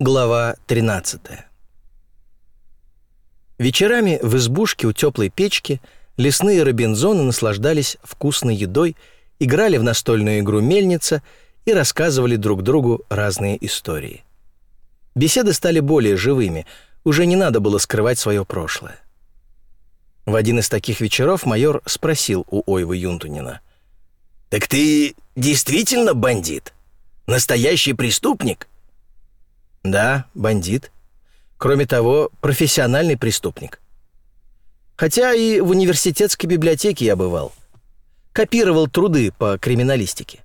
Глава 13 Вечерами в избушке у теплой печки лесные робинзоны наслаждались вкусной едой, играли в настольную игру «Мельница» и рассказывали друг другу разные истории. Беседы стали более живыми, уже не надо было скрывать свое прошлое. В один из таких вечеров майор спросил у Ойвы Юнтунина. «Так ты действительно бандит? Настоящий преступник?» Да, бандит. Кроме того, профессиональный преступник. Хотя и в университетской библиотеке я бывал. Копировал труды по криминалистике.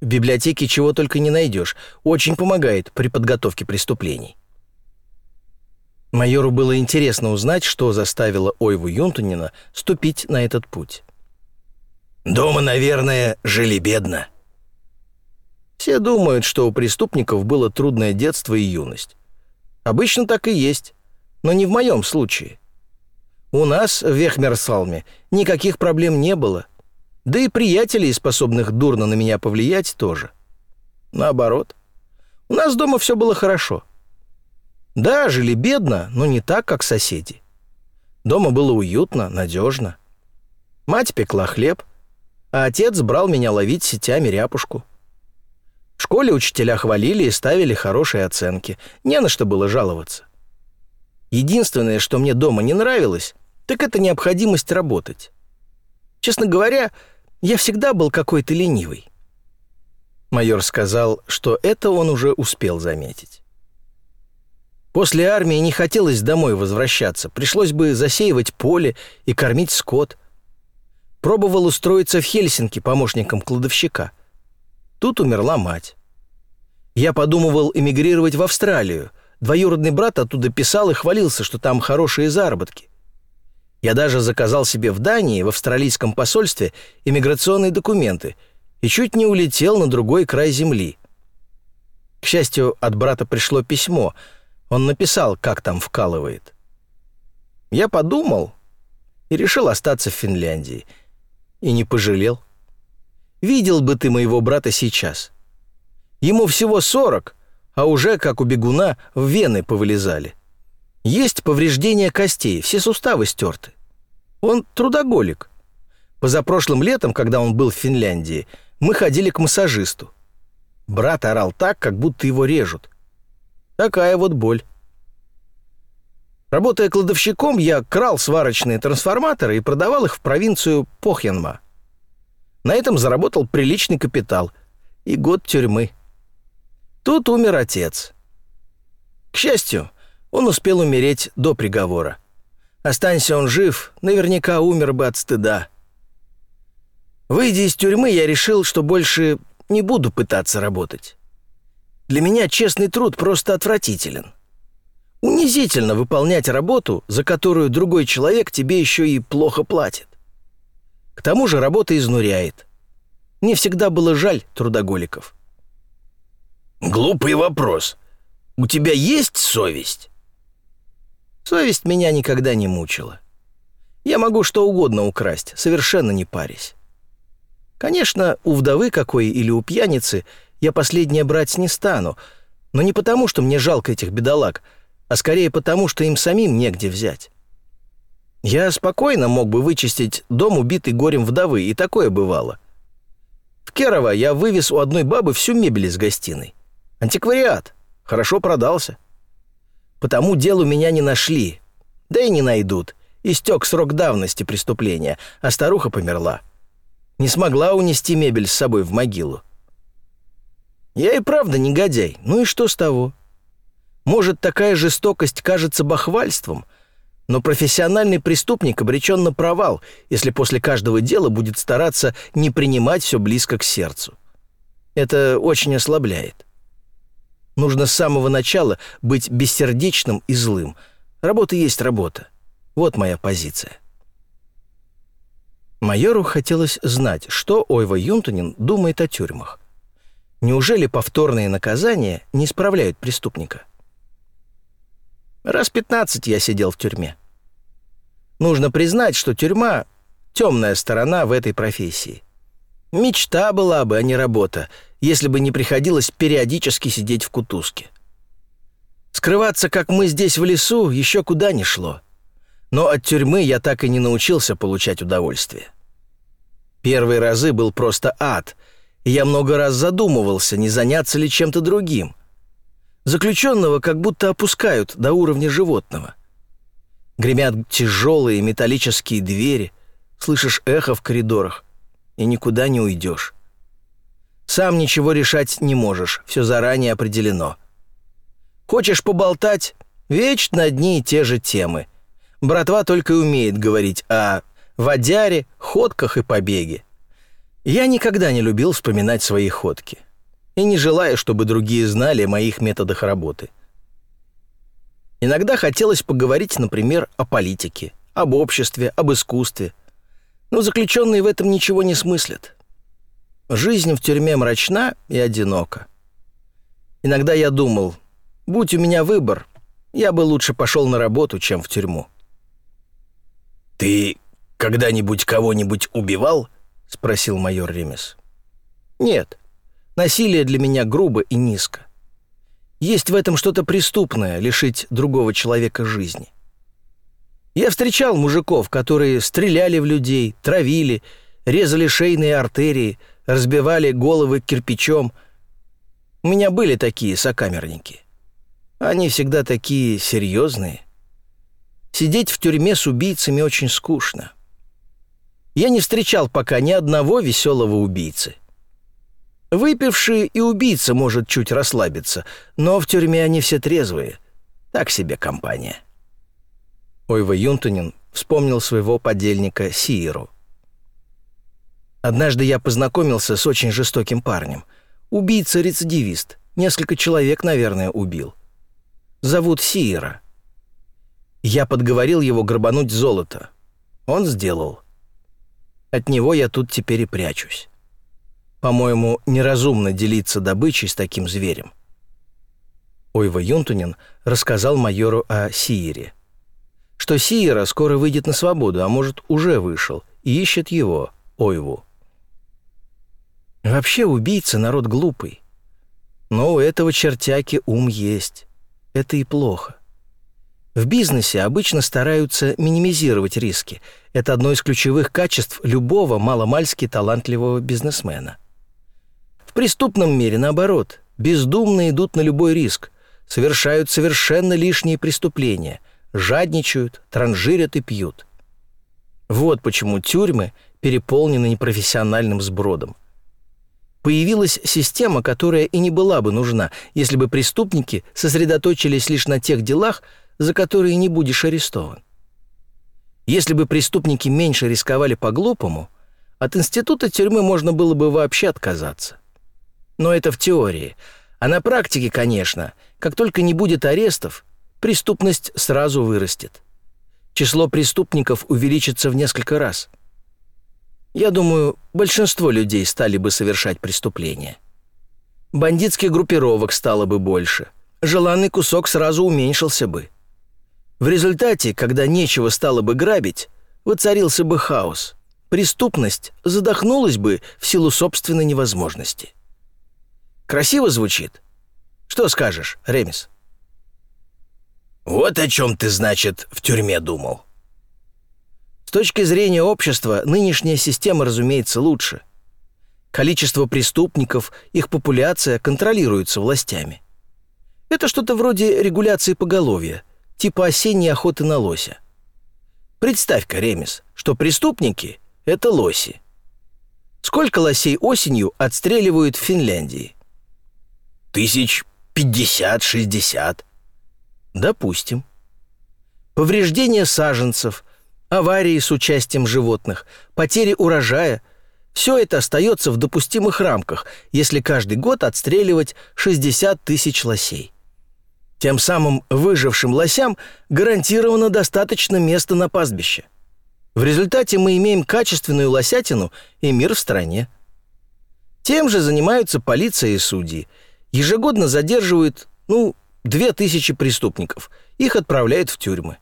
В библиотеке чего только не найдешь. Очень помогает при подготовке преступлений. Майору было интересно узнать, что заставило Ойву Юнтунина ступить на этот путь. «Дома, наверное, жили бедно», все думают, что у преступников было трудное детство и юность. Обычно так и есть, но не в моем случае. У нас в Вехмерсалме никаких проблем не было, да и приятелей, способных дурно на меня повлиять, тоже. Наоборот, у нас дома все было хорошо. Да, жили бедно, но не так, как соседи. Дома было уютно, надежно. Мать пекла хлеб, а отец брал меня ловить сетями ряпушку. В школе учителя хвалили и ставили хорошие оценки. Не на что было жаловаться. Единственное, что мне дома не нравилось, так это необходимость работать. Честно говоря, я всегда был какой-то ленивый. Майор сказал, что это он уже успел заметить. После армии не хотелось домой возвращаться, пришлось бы засеивать поле и кормить скот. Пробовал устроиться в Хельсинки помощником кладовщика. Тут умерла мать. Я подумывал эмигрировать в Австралию. Двоюродный брат оттуда писал и хвалился, что там хорошие заработки. Я даже заказал себе в Дании, в австралийском посольстве, иммиграционные документы и чуть не улетел на другой край земли. К счастью, от брата пришло письмо. Он написал, как там вкалывает. Я подумал и решил остаться в Финляндии. И не пожалел. Видел бы ты моего брата сейчас. Ему всего сорок, а уже, как у бегуна, в вены повылезали. Есть повреждения костей, все суставы стерты. Он трудоголик. Позапрошлым летом, когда он был в Финляндии, мы ходили к массажисту. Брат орал так, как будто его режут. Такая вот боль. Работая кладовщиком, я крал сварочные трансформаторы и продавал их в провинцию Похьянма. На этом заработал приличный капитал и год тюрьмы. Тут умер отец. К счастью, он успел умереть до приговора. Останься он жив, наверняка умер бы от стыда. Выйдя из тюрьмы, я решил, что больше не буду пытаться работать. Для меня честный труд просто отвратителен. Унизительно выполнять работу, за которую другой человек тебе еще и плохо платит. К тому же работа изнуряет. Мне всегда было жаль трудоголиков. «Глупый вопрос. У тебя есть совесть?» Совесть меня никогда не мучила. Я могу что угодно украсть, совершенно не парясь. Конечно, у вдовы какой или у пьяницы я последнее брать не стану, но не потому, что мне жалко этих бедолаг, а скорее потому, что им самим негде взять. Я спокойно мог бы вычистить дом, убитый горем вдовы, и такое бывало. В Керово я вывез у одной бабы всю мебель из гостиной. Антиквариат. Хорошо продался. Потому делу меня не нашли. Да и не найдут. Истек срок давности преступления, а старуха померла. Не смогла унести мебель с собой в могилу. Я и правда негодяй. Ну и что с того? Может, такая жестокость кажется бахвальством — но профессиональный преступник обречен на провал, если после каждого дела будет стараться не принимать все близко к сердцу. Это очень ослабляет. Нужно с самого начала быть бессердечным и злым. Работа есть работа. Вот моя позиция. Майору хотелось знать, что Ойва Юнтонин думает о тюрьмах. Неужели повторные наказания не справляют преступника? Раз пятнадцать я сидел в тюрьме. Нужно признать, что тюрьма — темная сторона в этой профессии. Мечта была бы, а не работа, если бы не приходилось периодически сидеть в кутузке. Скрываться, как мы здесь в лесу, еще куда ни шло. Но от тюрьмы я так и не научился получать удовольствие. Первые разы был просто ад, и я много раз задумывался, не заняться ли чем-то другим. Заключенного как будто опускают до уровня животного. Гремят тяжелые металлические двери, слышишь эхо в коридорах, и никуда не уйдешь. Сам ничего решать не можешь, все заранее определено. Хочешь поболтать? Вечно одни и те же темы. Братва только умеет говорить о водяре, ходках и побеге. Я никогда не любил вспоминать свои ходки. И не желаю, чтобы другие знали о моих методах работы. Иногда хотелось поговорить, например, о политике, об обществе, об искусстве. Но заключенные в этом ничего не смыслят. Жизнь в тюрьме мрачна и одинока. Иногда я думал, будь у меня выбор, я бы лучше пошел на работу, чем в тюрьму. «Ты когда-нибудь кого-нибудь убивал?» — спросил майор Ремес. «Нет, насилие для меня грубо и низко. Есть в этом что-то преступное — лишить другого человека жизни. Я встречал мужиков, которые стреляли в людей, травили, резали шейные артерии, разбивали головы кирпичом. У меня были такие сокамерники. Они всегда такие серьезные. Сидеть в тюрьме с убийцами очень скучно. Я не встречал пока ни одного веселого убийцы. Выпивший и убийца может чуть расслабиться, но в тюрьме они все трезвые. Так себе компания. Ойва Юнтонин вспомнил своего подельника Сиеру. Однажды я познакомился с очень жестоким парнем. Убийца-рецидивист. Несколько человек, наверное, убил. Зовут Сиера. Я подговорил его грабануть золото. Он сделал. От него я тут теперь и прячусь. По-моему, неразумно делиться добычей с таким зверем. Ойва Юнтунин рассказал майору о Сиере. Что Сиера скоро выйдет на свободу, а может, уже вышел, и ищет его, Ойву. Вообще убийца народ глупый. Но у этого чертяки ум есть. Это и плохо. В бизнесе обычно стараются минимизировать риски. Это одно из ключевых качеств любого маломальски талантливого бизнесмена. Преступном мире, наоборот, бездумно идут на любой риск, совершают совершенно лишние преступления, жадничают, транжирят и пьют. Вот почему тюрьмы переполнены непрофессиональным сбродом – Появилась система, которая и не была бы нужна, если бы преступники сосредоточились лишь на тех делах, за которые не будешь арестован. Если бы преступники меньше рисковали по-глупому, от института тюрьмы можно было бы вообще отказаться. Но это в теории. А на практике, конечно, как только не будет арестов, преступность сразу вырастет. Число преступников увеличится в несколько раз – я думаю, большинство людей стали бы совершать преступления. Бандитских группировок стало бы больше. Желанный кусок сразу уменьшился бы. В результате, когда нечего стало бы грабить, воцарился бы хаос. Преступность задохнулась бы в силу собственной невозможности. Красиво звучит? Что скажешь, Ремис? Вот о чем ты, значит, в тюрьме думал. С точки зрения общества, нынешняя система, разумеется, лучше. Количество преступников, их популяция контролируются властями. Это что-то вроде регуляции поголовья, типа осенней охоты на лося. Представь-ка, Ремес, что преступники — это лоси. Сколько лосей осенью отстреливают в Финляндии? Тысяч пятьдесят-шестьдесят. Допустим. Повреждение саженцев, аварии с участием животных, потери урожая – все это остается в допустимых рамках, если каждый год отстреливать 60 тысяч лосей. Тем самым выжившим лосям гарантировано достаточно места на пастбище. В результате мы имеем качественную лосятину и мир в стране. Тем же занимаются полиция и судьи. Ежегодно задерживают, ну, 2000 преступников. Их отправляют в тюрьмы.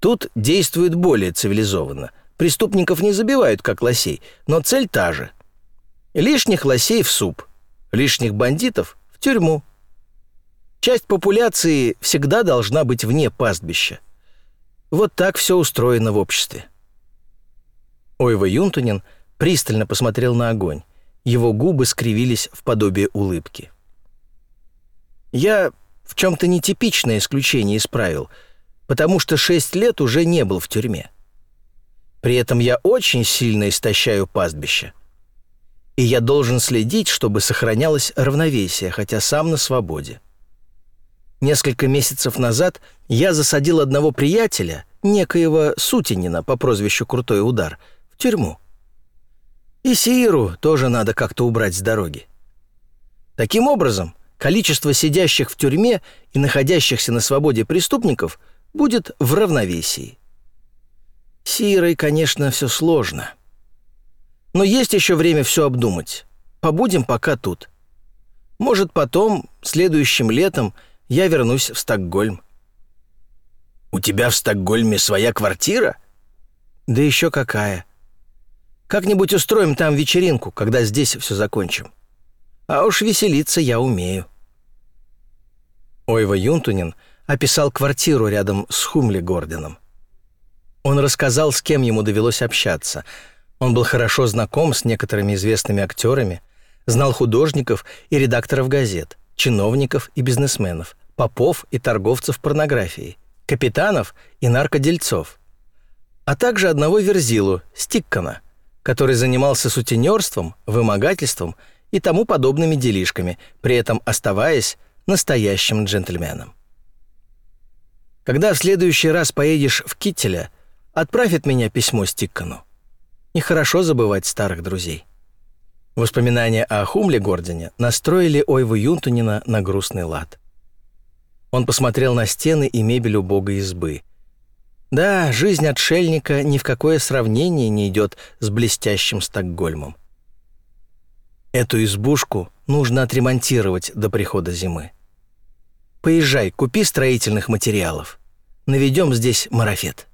Тут действует более цивилизованно. Преступников не забивают, как лосей, но цель та же. Лишних лосей в суп, лишних бандитов в тюрьму. Часть популяции всегда должна быть вне пастбища. Вот так все устроено в обществе. Ойва Юнтунин пристально посмотрел на огонь. Его губы скривились в подобие улыбки. «Я в чем-то нетипичное исключение из правил, потому что шесть лет уже не был в тюрьме. При этом я очень сильно истощаю пастбище. И я должен следить, чтобы сохранялось равновесие, хотя сам на свободе. Несколько месяцев назад я засадил одного приятеля, некоего Сутинина по прозвищу Крутой Удар, в тюрьму. И Сиру тоже надо как-то убрать с дороги. Таким образом, количество сидящих в тюрьме и находящихся на свободе преступников будет в равновесии. Сирой, конечно, все сложно. Но есть еще время все обдумать. Побудем пока тут. Может, потом, следующим летом, я вернусь в Стокгольм. «У тебя в Стокгольме своя квартира?» «Да еще какая. Как-нибудь устроим там вечеринку, когда здесь все закончим. А уж веселиться я умею». Ойва Юнтунин описал квартиру рядом с Хумли Горденом. Он рассказал, с кем ему довелось общаться. Он был хорошо знаком с некоторыми известными актерами, знал художников и редакторов газет, чиновников и бизнесменов, попов и торговцев порнографией, капитанов и наркодельцов, а также одного верзилу, Стиккана, который занимался сутенерством, вымогательством и тому подобными делишками, при этом оставаясь настоящим джентльменом. Когда в следующий раз поедешь в Киттеля, отправит меня письмо Стиккану. Нехорошо забывать старых друзей. Воспоминания о Хумле Гордине настроили Ойву Юнтунина на грустный лад. Он посмотрел на стены и мебель убогой избы. Да, жизнь отшельника ни в какое сравнение не идет с блестящим Стокгольмом. Эту избушку нужно отремонтировать до прихода зимы. Поезжай, купи строительных материалов. Наведем здесь марафет.